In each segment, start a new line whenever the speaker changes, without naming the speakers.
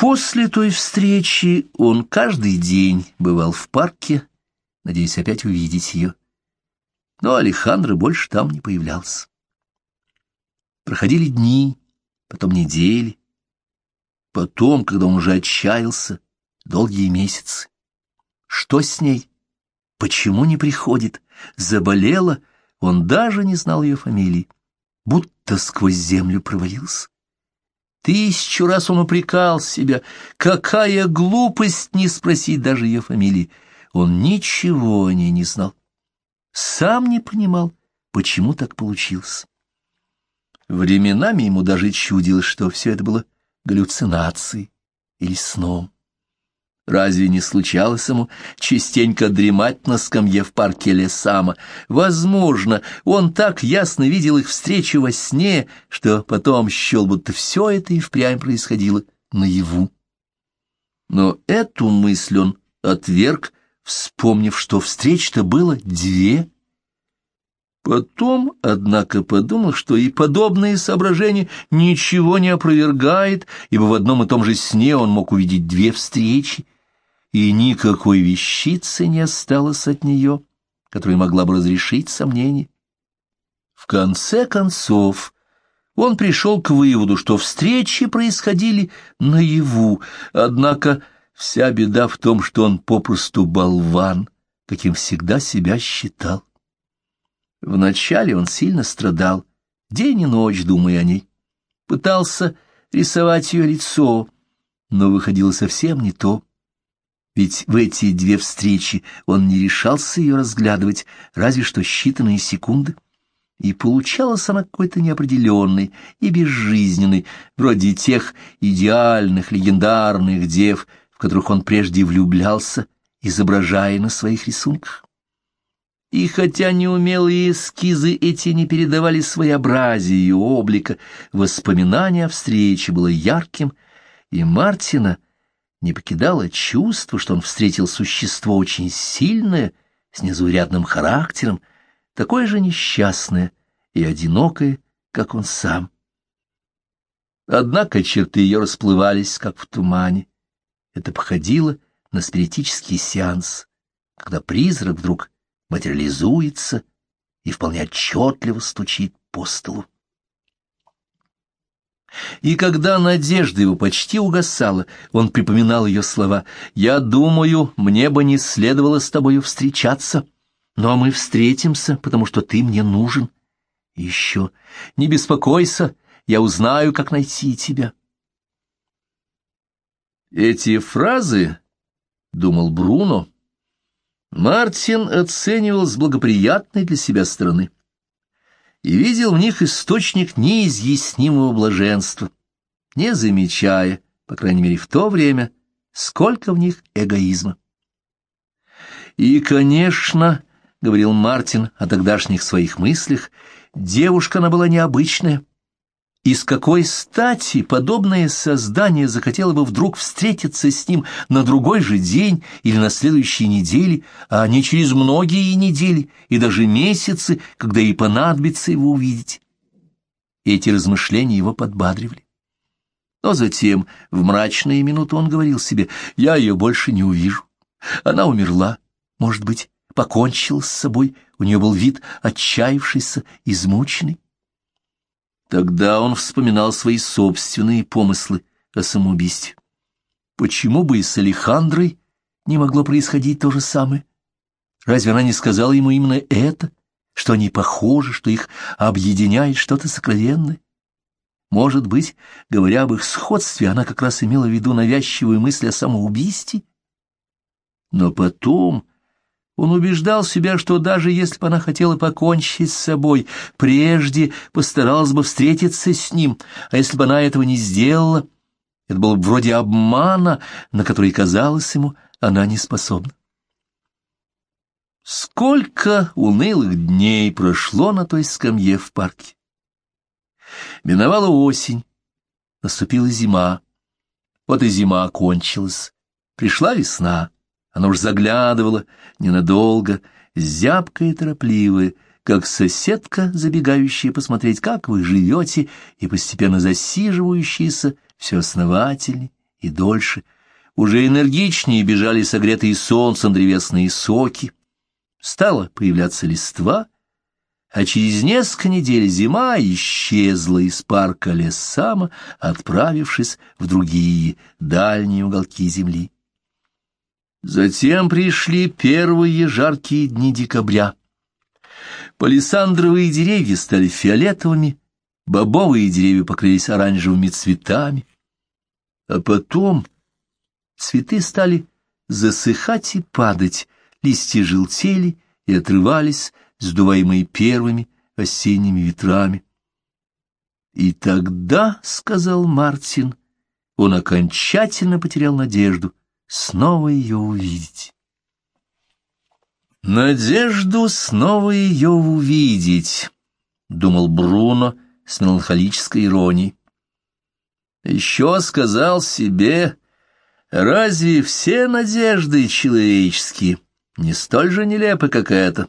После той встречи он каждый день бывал в парке, надеясь опять увидеть ее. Но Алехандро больше там не появлялся. Проходили дни, потом недели, потом, когда он уже отчаялся, долгие месяцы. Что с ней? Почему не приходит? Заболела? Он даже не знал ее фамилии, будто сквозь землю провалился. Тысячу раз он упрекал себя. Какая глупость не спросить даже ее фамилии. Он ничего о ней не знал. Сам не понимал, почему так получилось. Временами ему даже чудилось, что все это было галлюцинацией или сном. Разве не случалось ему частенько дремать на скамье в парке Лесама? Возможно, он так ясно видел их встречу во сне, что потом счел, будто все это и впрямь происходило наяву. Но эту мысль он отверг, вспомнив, что встреч-то было две. Потом, однако, подумал, что и подобные соображения ничего не опровергает, ибо в одном и том же сне он мог увидеть две встречи, и никакой вещицы не осталось от нее, которая могла бы разрешить сомнения. В конце концов, он пришел к выводу, что встречи происходили наяву, однако вся беда в том, что он попросту болван, каким всегда себя считал. Вначале он сильно страдал, день и ночь думая о ней. Пытался рисовать ее лицо, но выходило совсем не то. Ведь в эти две встречи он не решался ее разглядывать, разве что считанные секунды. И получалась она какой-то неопределенной и безжизненной, вроде тех идеальных, легендарных дев, в которых он прежде влюблялся, изображая на своих рисунках. И хотя неумелые эскизы эти не передавали своеобразие ее облика, воспоминание о встрече было ярким, и Мартина — не покидало чувство, что он встретил существо очень сильное, с незаурядным характером, такое же несчастное и одинокое, как он сам. Однако черты ее расплывались, как в тумане. Это походило на спиритический сеанс, когда призрак вдруг материализуется и вполне отчетливо стучит по столу. И когда надежда его почти угасала, он припоминал ее слова «Я думаю, мне бы не следовало с тобою встречаться, но мы встретимся, потому что ты мне нужен. И еще не беспокойся, я узнаю, как найти тебя». Эти фразы, — думал Бруно, — Мартин оценивал с благоприятной для себя стороны и видел в них источник неизъяснимого блаженства, не замечая, по крайней мере в то время, сколько в них эгоизма. И, конечно, — говорил Мартин о тогдашних своих мыслях, — девушка она была необычная, и с какой стати подобное создание захотело бы вдруг встретиться с ним на другой же день или на следующей неделе, а не через многие недели и даже месяцы, когда ей понадобится его увидеть? Эти размышления его подбадривали. Но затем, в мрачные минуты, он говорил себе, «Я ее больше не увижу. Она умерла, может быть, покончила с собой, у нее был вид отчаявшийся, измученный». Тогда он вспоминал свои собственные помыслы о самоубийстве. Почему бы и с Алехандрой не могло происходить то же самое? Разве она не сказала ему именно это, что они похожи, что их объединяет что-то сокровенное? Может быть, говоря об их сходстве, она как раз имела в виду навязчивую мысль о самоубийстве? Но потом он убеждал себя, что даже если бы она хотела покончить с собой, прежде постаралась бы встретиться с ним, а если бы она этого не сделала, это было бы вроде обмана, на который, казалось ему, она не способна. Сколько унылых дней прошло на той скамье в парке. Миновала осень, наступила зима. Вот и зима окончилась, пришла весна. Она уж заглядывала ненадолго, зябкая и торопливая, как соседка, забегающая посмотреть, как вы живете, и постепенно засиживающаяся все основательней и дольше. Уже энергичнее бежали согретые солнцем древесные соки. Стала появляться листва, а через несколько недель зима исчезла из парка Лессама, отправившись в другие дальние уголки земли. Затем пришли первые жаркие дни декабря. Палисандровые деревья стали фиолетовыми, бобовые деревья покрылись оранжевыми цветами. А потом цветы стали засыхать и падать, листья желтели и отрывались, сдуваемые первыми осенними ветрами. И тогда, — сказал Мартин, — он окончательно потерял надежду снова ее увидеть. «Надежду снова ее увидеть», — думал Бруно с меланхолической иронией. Еще сказал себе, разве все надежды человеческие не столь же нелепы, как эта?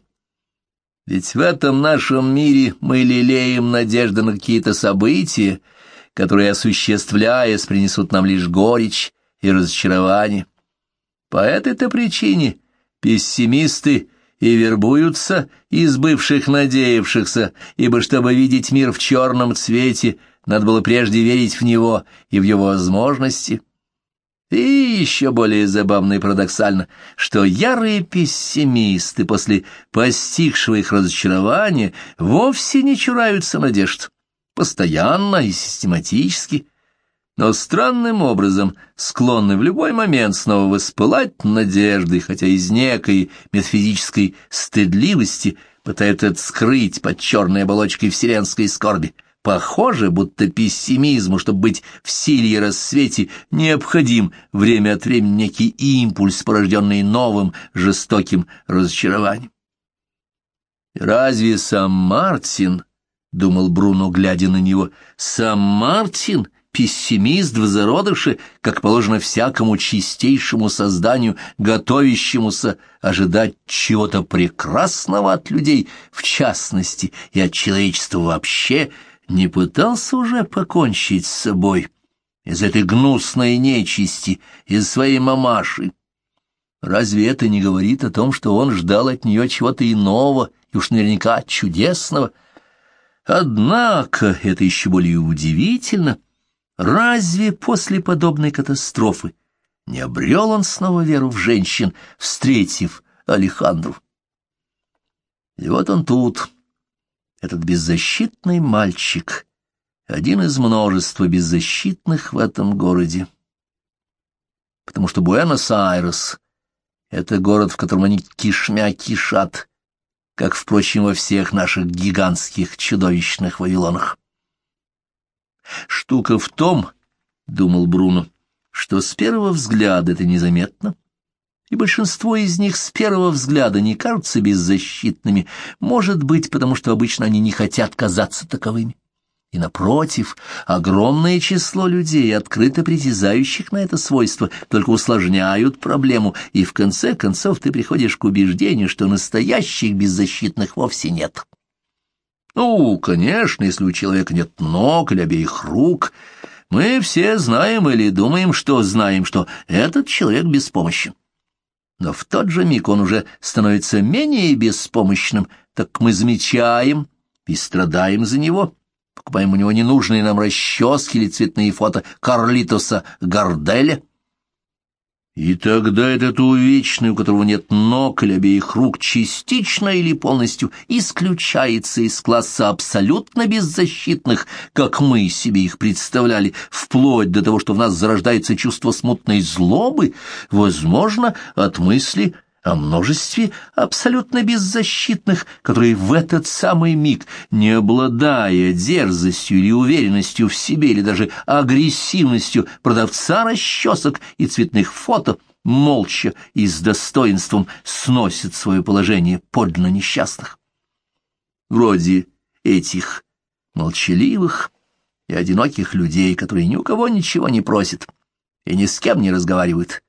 Ведь в этом нашем мире мы лелеем надежды на какие-то события, которые, осуществляясь, принесут нам лишь горечь и разочарование. По этой-то причине пессимисты и вербуются из бывших надеявшихся, ибо чтобы видеть мир в черном цвете, надо было прежде верить в него и в его возможности. И еще более забавно и парадоксально, что ярые пессимисты после постигшего их разочарования вовсе не чураются надежд, постоянно и систематически, но странным образом склонны в любой момент снова воспылать надеждой, хотя из некой метафизической стыдливости пытаются это скрыть под черной оболочкой вселенской скорби. Похоже, будто пессимизму, чтобы быть в силе и рассвете, необходим время от времени некий импульс, порожденный новым жестоким разочарованием. «Разве сам Мартин, — думал Бруно, глядя на него, — сам Мартин — пессимист в зародыше, как положено всякому чистейшему созданию, готовящемуся ожидать чего-то прекрасного от людей, в частности, и от человечества вообще — не пытался уже покончить с собой из этой гнусной нечисти, из своей мамаши? Разве это не говорит о том, что он ждал от нее чего-то иного и уж наверняка чудесного? Однако это еще более удивительно. Разве после подобной катастрофы не обрел он снова веру в женщин, встретив Алехандру? И вот он тут этот беззащитный мальчик, один из множества беззащитных в этом городе. Потому что Буэнос-Айрес — это город, в котором они кишмя кишат, как, впрочем, во всех наших гигантских чудовищных Вавилонах. Штука в том, — думал Бруно, — что с первого взгляда это незаметно, и большинство из них с первого взгляда не кажутся беззащитными, может быть, потому что обычно они не хотят казаться таковыми. И, напротив, огромное число людей, открыто притязающих на это свойство, только усложняют проблему, и в конце концов ты приходишь к убеждению, что настоящих беззащитных вовсе нет. Ну, конечно, если у человека нет ног или обеих рук, мы все знаем или думаем, что знаем, что этот человек беспомощен. Но в тот же миг он уже становится менее беспомощным, так мы замечаем и страдаем за него, покупаем у него ненужные нам расчески или цветные фото Карлитоса Гарделя, и тогда этот увечный, у которого нет ног или обеих рук, частично или полностью исключается из класса абсолютно беззащитных, как мы себе их представляли, вплоть до того, что в нас зарождается чувство смутной злобы, возможно, от мысли о множестве абсолютно беззащитных, которые в этот самый миг, не обладая дерзостью или уверенностью в себе, или даже агрессивностью продавца расчесок и цветных фото, молча и с достоинством сносят свое положение подлинно несчастных. Вроде этих молчаливых и одиноких людей, которые ни у кого ничего не просят и ни с кем не разговаривают,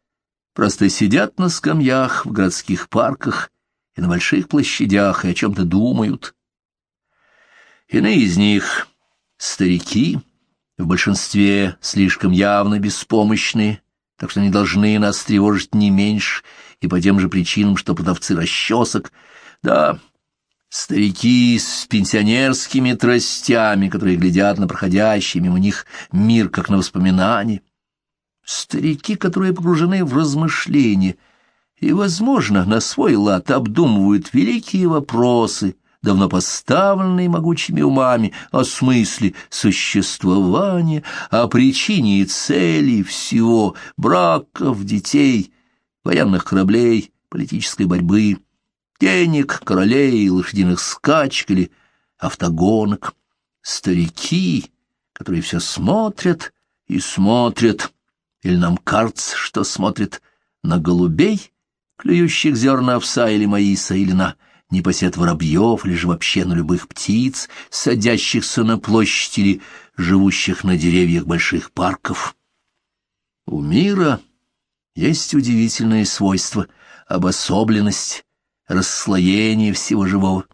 просто сидят на скамьях в городских парках и на больших площадях и о чем-то думают. Иные из них — старики, в большинстве слишком явно беспомощные, так что они должны нас тревожить не меньше, и по тем же причинам, что продавцы расчесок. Да, старики с пенсионерскими тростями, которые глядят на проходящий мимо них мир, как на воспоминание. Старики, которые погружены в размышления и, возможно, на свой лад обдумывают великие вопросы, давно поставленные могучими умами, о смысле существования, о причине и цели всего, браков, детей, военных кораблей, политической борьбы, денег, королей, лошадиных скачек или автогонок. Старики, которые все смотрят и смотрят, или нам кажется, что смотрят на голубей, клюющих зерна овса или маиса, или на непосед воробьев, или же вообще на любых птиц, садящихся на площади или живущих на деревьях больших парков. У мира есть удивительное свойство — обособленность, расслоение всего живого.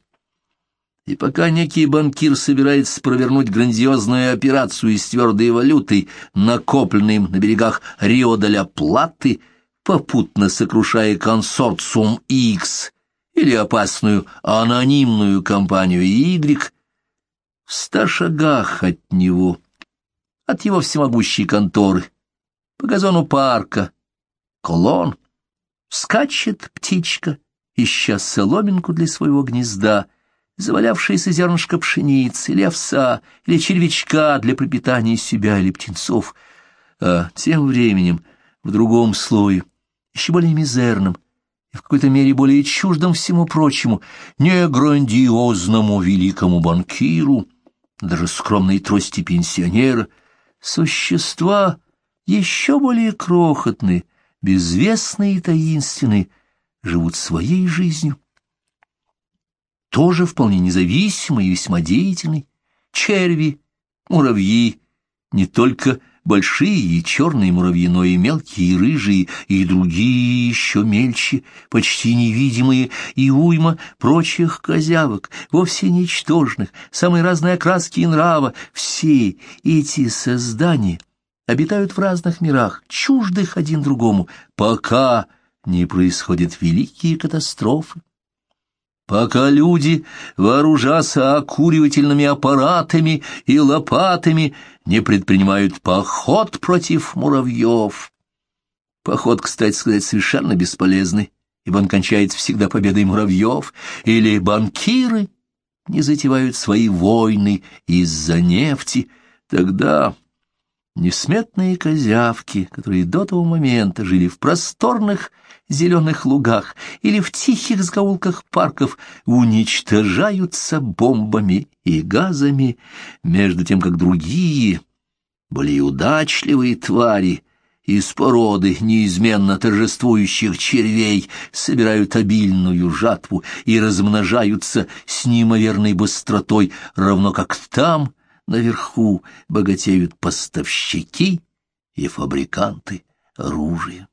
И пока некий банкир собирается провернуть грандиозную операцию из твердой валюты, накопленной им на берегах Рио-де-ля-Платы, попутно сокрушая консорциум X или опасную анонимную компанию Y, в ста шагах от него, от его всемогущей конторы, по газону парка, колонн, скачет птичка, ища соломинку для своего гнезда, завалявшееся зернышко пшеницы или овса, или червячка для пропитания себя или птенцов, а тем временем в другом слое, еще более мизерном, и в какой-то мере более чуждом всему прочему, не грандиозному великому банкиру, даже скромной трости пенсионера, существа еще более крохотные, безвестные и таинственные, живут своей жизнью. Тоже вполне независимый и весьма деятельный. Черви, муравьи, не только большие и черные муравьи, но и мелкие, и рыжие, и другие еще мельче, почти невидимые, и уйма прочих козявок, вовсе ничтожных, самые разные окраски и нрава. Все эти создания обитают в разных мирах, чуждых один другому, пока не происходят великие катастрофы. Пока люди, вооружаться окуривательными аппаратами и лопатами, не предпринимают поход против муравьев. Поход, кстати сказать, совершенно бесполезный, ибо он кончается всегда победой муравьев, или банкиры не затевают свои войны из-за нефти, тогда Несметные козявки, которые до того момента жили в просторных зеленых лугах или в тихих сгаулках парков, уничтожаются бомбами и газами, между тем как другие, более удачливые твари из породы неизменно торжествующих червей собирают обильную жатву и размножаются с неимоверной быстротой, равно как там, наверху богатеют поставщики и фабриканты оружия.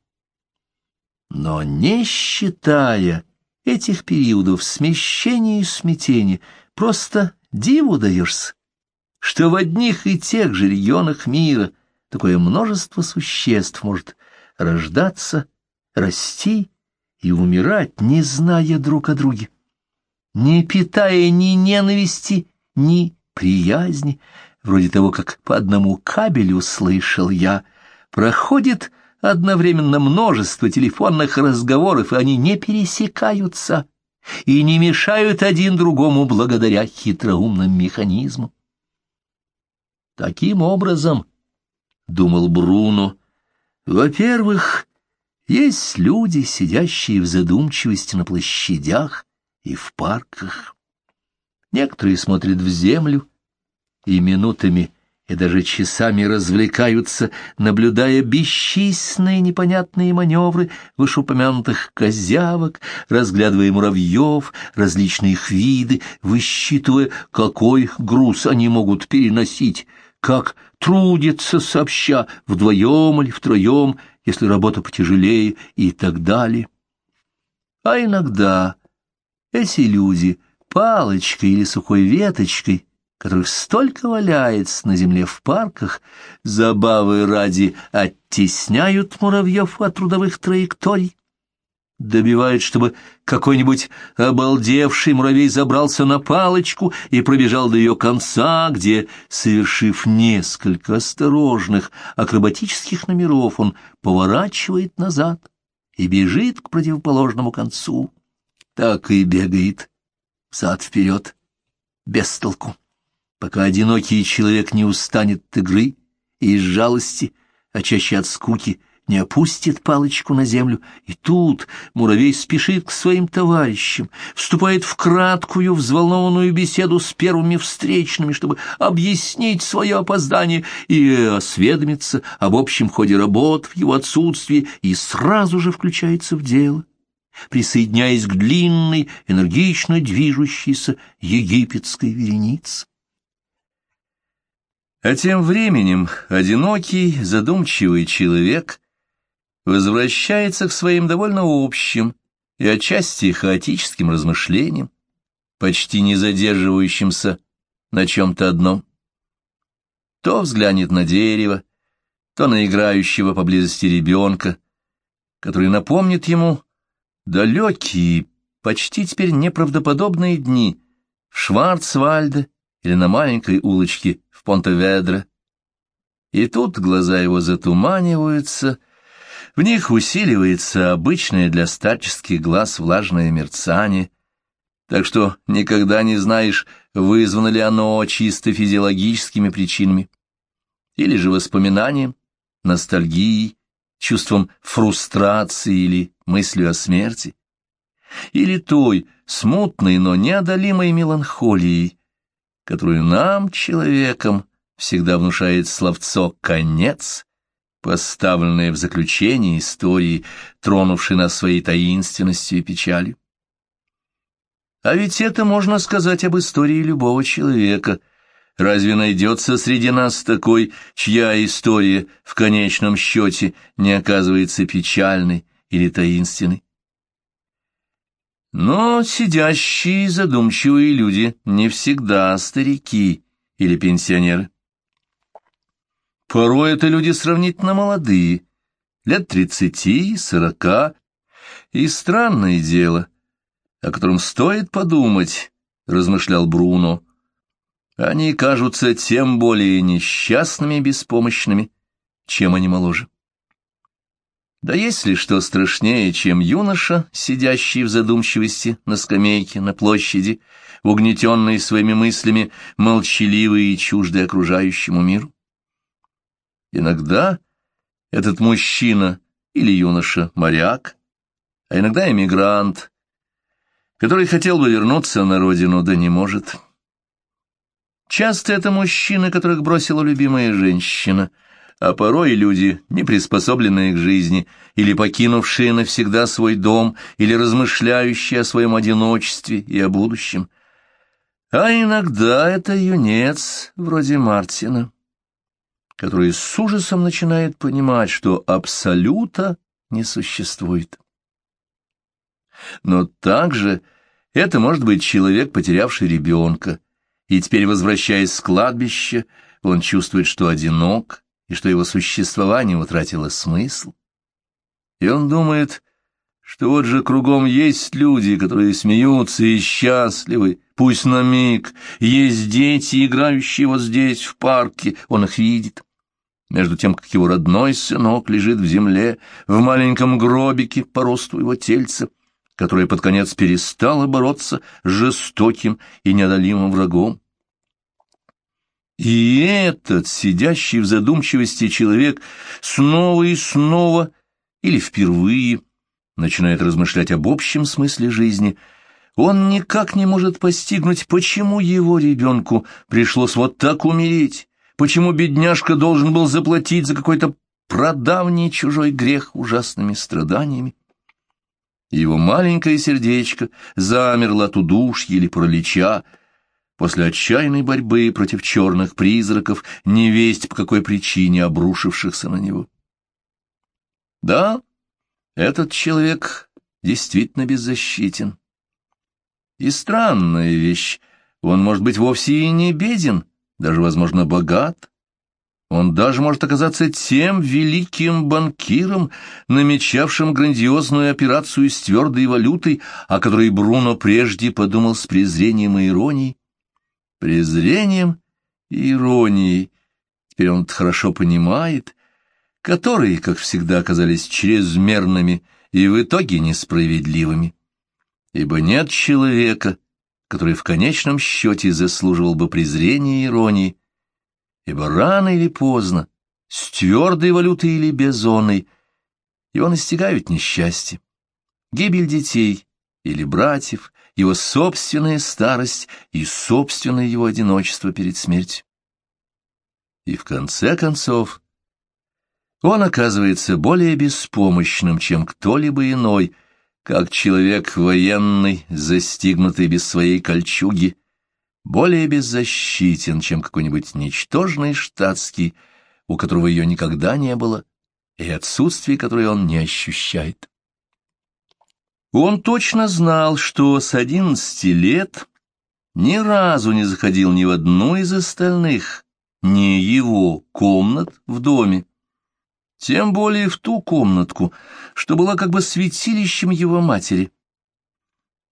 Но не считая этих периодов смещения и смятения, просто диву даешься, что в одних и тех же регионах мира такое множество существ может рождаться, расти и умирать, не зная друг о друге, не питая ни ненависти, ни приязни, вроде того, как по одному кабелю слышал я, проходит одновременно множество телефонных разговоров, и они не пересекаются и не мешают один другому благодаря хитроумным механизмам. Таким образом, — думал Бруно, — во-первых, есть люди, сидящие в задумчивости на площадях и в парках. Некоторые смотрят в землю и минутами, и даже часами развлекаются, наблюдая бесчисленные непонятные маневры вышеупомянутых козявок, разглядывая муравьев, различные их виды, высчитывая, какой груз они могут переносить, как трудятся сообща, вдвоем или втроем, если работа потяжелее и так далее. А иногда эти люди палочкой или сухой веточкой которых столько валяется на земле в парках, забавы ради оттесняют муравьев от трудовых траекторий, добивают, чтобы какой-нибудь обалдевший муравей забрался на палочку и пробежал до ее конца, где, совершив несколько осторожных акробатических номеров, он поворачивает назад и бежит к противоположному концу. Так и бегает взад-вперед, без толку, пока одинокий человек не устанет от игры и из жалости, а чаще от скуки, не опустит палочку на землю, и тут муравей спешит к своим товарищам, вступает в краткую, взволнованную беседу с первыми встречными, чтобы объяснить свое опоздание и осведомиться об общем ходе работ в его отсутствии, и сразу же включается в дело, присоединяясь к длинной, энергично движущейся египетской веренице. А тем временем одинокий, задумчивый человек возвращается к своим довольно общим и отчасти хаотическим размышлениям, почти не задерживающимся на чем-то одном. То взглянет на дерево, то на играющего поблизости ребенка, который напомнит ему далекие, почти теперь неправдоподобные дни в Шварцвальде или на маленькой улочке в Понтеведре. И тут глаза его затуманиваются, в них усиливается обычное для старческих глаз влажное мерцание, так что никогда не знаешь, вызвано ли оно чисто физиологическими причинами, или же воспоминанием, ностальгией, чувством фрустрации или мыслью о смерти, или той смутной, но неодолимой меланхолией, которую нам, человеком, всегда внушает словцо «конец», поставленное в заключение истории, тронувшей нас своей таинственностью и печалью. А ведь это можно сказать об истории любого человека. Разве найдется среди нас такой, чья история в конечном счете не оказывается печальной или таинственной? Но сидящие задумчивые люди не всегда старики или пенсионеры. Порой это люди сравнительно молодые, лет тридцати, сорока, и странное дело, о котором стоит подумать, размышлял Бруно. Они кажутся тем более несчастными и беспомощными, чем они моложе. Да есть ли что страшнее, чем юноша, сидящий в задумчивости на скамейке на площади, угнетенный своими мыслями, молчаливый и чуждый окружающему миру? Иногда этот мужчина или юноша — моряк, а иногда эмигрант, который хотел бы вернуться на родину, да не может. Часто это мужчины, которых бросила любимая женщина, а порой люди, не приспособленные к жизни, или покинувшие навсегда свой дом, или размышляющие о своем одиночестве и о будущем. А иногда это юнец, вроде Мартина который с ужасом начинает понимать, что абсолюта не существует. Но также это может быть человек, потерявший ребенка, и теперь, возвращаясь с кладбища, он чувствует, что одинок, и что его существование утратило смысл. И он думает, что вот же кругом есть люди, которые смеются и счастливы, пусть на миг, есть дети, играющие вот здесь, в парке, он их видит. Между тем, как его родной сынок лежит в земле, в маленьком гробике по росту его тельца, которое под конец перестало бороться с жестоким и неодолимым врагом. И этот, сидящий в задумчивости человек, снова и снова, или впервые, начинает размышлять об общем смысле жизни, он никак не может постигнуть, почему его ребенку пришлось вот так умереть, почему бедняжка должен был заплатить за какой-то продавний чужой грех ужасными страданиями. Его маленькое сердечко замерло от удушья или паралича, после отчаянной борьбы против черных призраков, невесть по какой причине обрушившихся на него. Да, этот человек действительно беззащитен. И странная вещь, Он может быть вовсе и не беден, даже, возможно, богат. Он даже может оказаться тем великим банкиром, намечавшим грандиозную операцию с твердой валютой, о которой Бруно прежде подумал с презрением и иронией. Презрением и иронией, теперь он хорошо понимает, которые, как всегда, оказались чрезмерными и в итоге несправедливыми. Ибо нет человека, который в конечном счете заслуживал бы презрения и иронии, ибо рано или поздно, с твердой валютой или безонной, его настигают несчастье, гибель детей или братьев, его собственная старость и собственное его одиночество перед смертью. И в конце концов, он оказывается более беспомощным, чем кто-либо иной, как человек военный, застигнутый без своей кольчуги, более беззащитен, чем какой-нибудь ничтожный штатский, у которого ее никогда не было, и отсутствие которой он не ощущает. Он точно знал, что с одиннадцати лет ни разу не заходил ни в одну из остальных, ни его комнат в доме, тем более в ту комнатку, что была как бы святилищем его матери.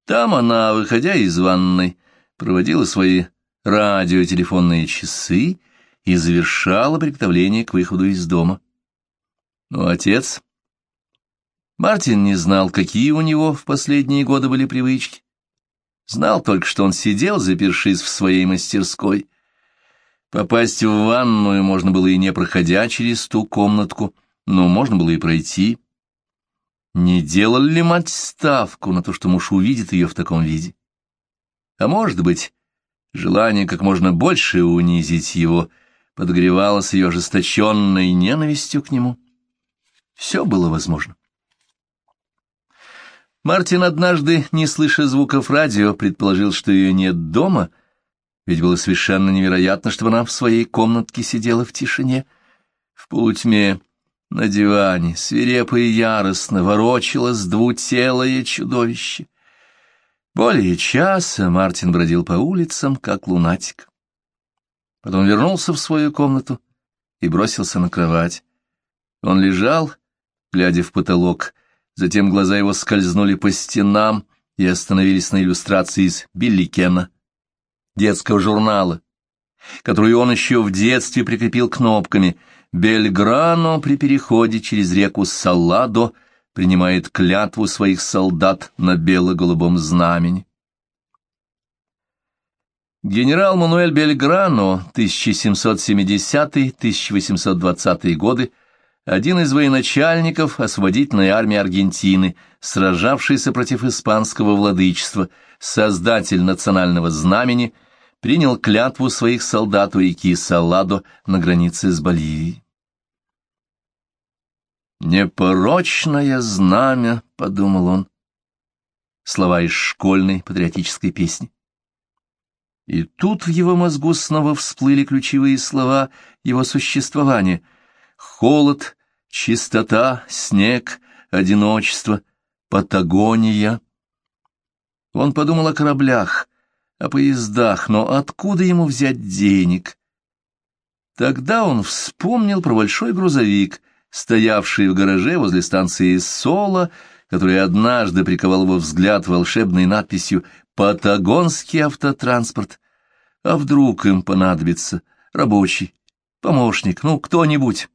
Там она, выходя из ванной, проводила свои радиотелефонные часы и завершала приготовление к выходу из дома. Но отец... Мартин не знал, какие у него в последние годы были привычки. Знал только, что он сидел, запершись в своей мастерской. Попасть в ванную можно было и не проходя через ту комнатку, но можно было и пройти. Не делал ли мать ставку на то, что муж увидит ее в таком виде? А может быть, желание как можно больше унизить его подогревалось ее ожесточенной ненавистью к нему. Все было возможно. Мартин однажды, не слыша звуков радио, предположил, что ее нет дома, ведь было совершенно невероятно, чтобы она в своей комнатке сидела в тишине. В полутьме на диване свирепо и яростно ворочалось двутелое чудовище. Более часа Мартин бродил по улицам, как лунатик. Потом вернулся в свою комнату и бросился на кровать. Он лежал, глядя в потолок, затем глаза его скользнули по стенам и остановились на иллюстрации из Билликена, детского журнала, которую он еще в детстве прикрепил кнопками «Бельграно при переходе через реку Салладо принимает клятву своих солдат на бело-голубом знамени. Генерал Мануэль Бельграно, 1770-1820 годы, один из военачальников освободительной армии Аргентины, сражавшийся против испанского владычества, создатель национального знамени, принял клятву своих солдат у реки Саладо на границе с Боливией. «Непорочное знамя», — подумал он. Слова из школьной патриотической песни. И тут в его мозгу снова всплыли ключевые слова его существования. Холод, чистота, снег, одиночество, Патагония. Он подумал о кораблях, о поездах, но откуда ему взять денег? Тогда он вспомнил про большой грузовик — стоявший в гараже возле станции Соло, который однажды приковал его взгляд волшебной надписью «Патагонский автотранспорт». А вдруг им понадобится рабочий, помощник, ну, кто-нибудь?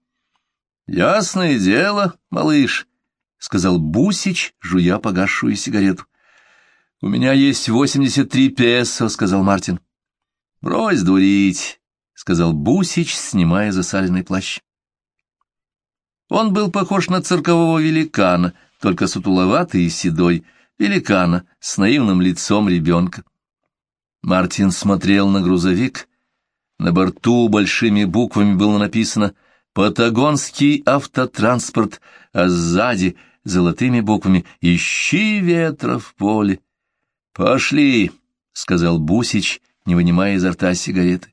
«Ясное дело, малыш», — сказал Бусич, жуя погасшую сигарету. «У меня есть восемьдесят три песо», — сказал Мартин. «Брось дурить», — сказал Бусич, снимая засаленный плащ. Он был похож на циркового великана, только сутуловатый и седой, великана с наивным лицом ребенка. Мартин смотрел на грузовик. На борту большими буквами было написано «Патагонский автотранспорт», а сзади золотыми буквами «Ищи ветра в поле». «Пошли», — сказал Бусич, не вынимая изо рта сигареты.